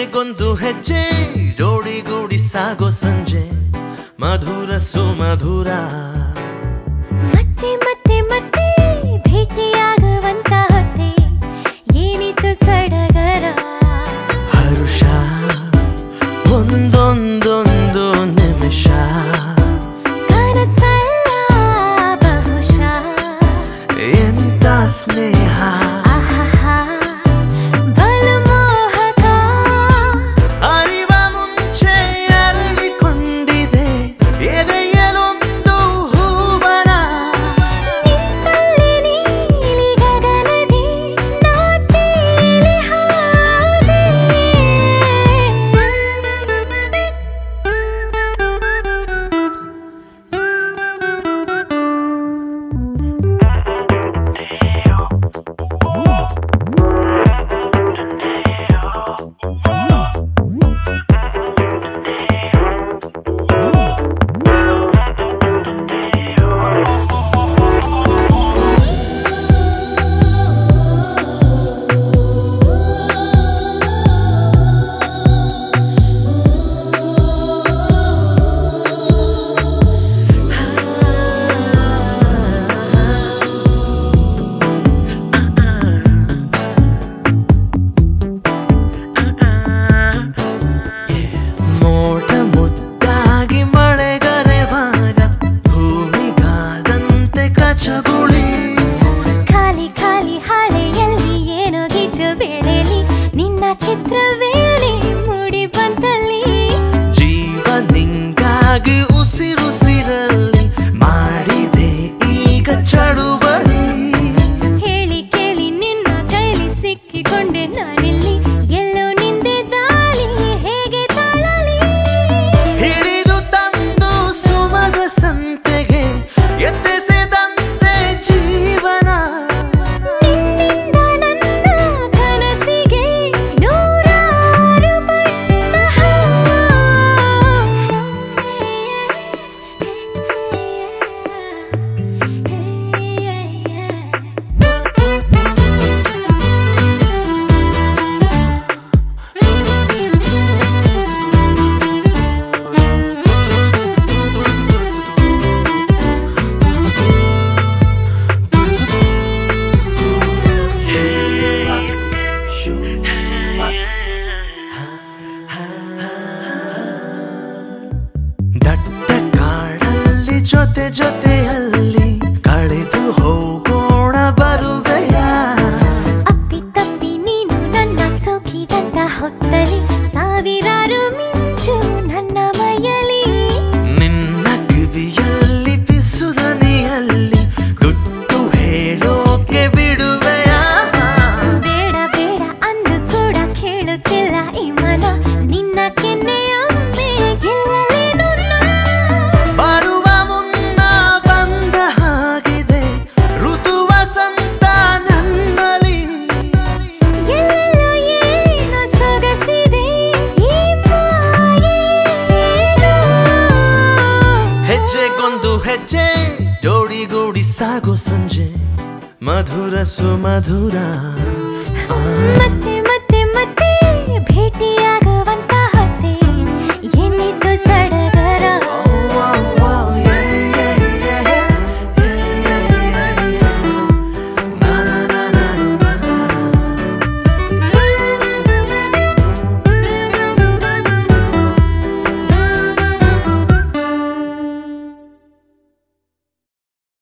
ಹೆಜ್ಜೆಗೊಂದು ಹೆಜ್ಜೆ ಜೋಡಿಗೂಡಿ ಸಾಗೋ ಸಂಜೆ. ಮಧುರ ಸುಮಧುರ. ಮತ್ತೆ ಮತ್ತೆ ಮತ್ತೆ ಭೇಟಿಯಾಗುವಂತ ಹೊತ್ತೆ ಏನಿತ್ತು ಸಡಗರ? ಹರುಷ ಒಂದೊಂದೊಂದು ನಿಮಿಷ. ಕನಸಲ್ಲ ಬಹುಶಃ. ಎಂತ ಸ್ನೇಹ ನಿಂಗಾಗಿ ಉಸಿರುಸಿರಲ್ಲಿ ಮಾಡಿದೆ ಈಗ ಚಳುವಳಿ. ಹೇಳಿ ಕೇಳಿ ನಿನ್ನ ಕೈಲಿ ಸಿಕ್ಕಿಕೊಂಡೆ ನಾನಿಲ್ಲಿ. ಜೊತೆ ಜೊತೆಯಲ್ಲಿ ಕಳೆದು ಹೋಗೋಣ ಬರುವೆಯ? ಅಪ್ಪಿ ತಪ್ಪಿ ನೀನು ನನ್ನ ಸೋಕಿದಂತ ಹೊತ್ತಲಿ ಸಾಗೋ ಸಂಜೆ ಮಧುರ ಸುಮಧುರ ಮತ್ತೆ ಮತ್ತೆ ಮತ್ತೆ ಭೇಟಿಯಾಗ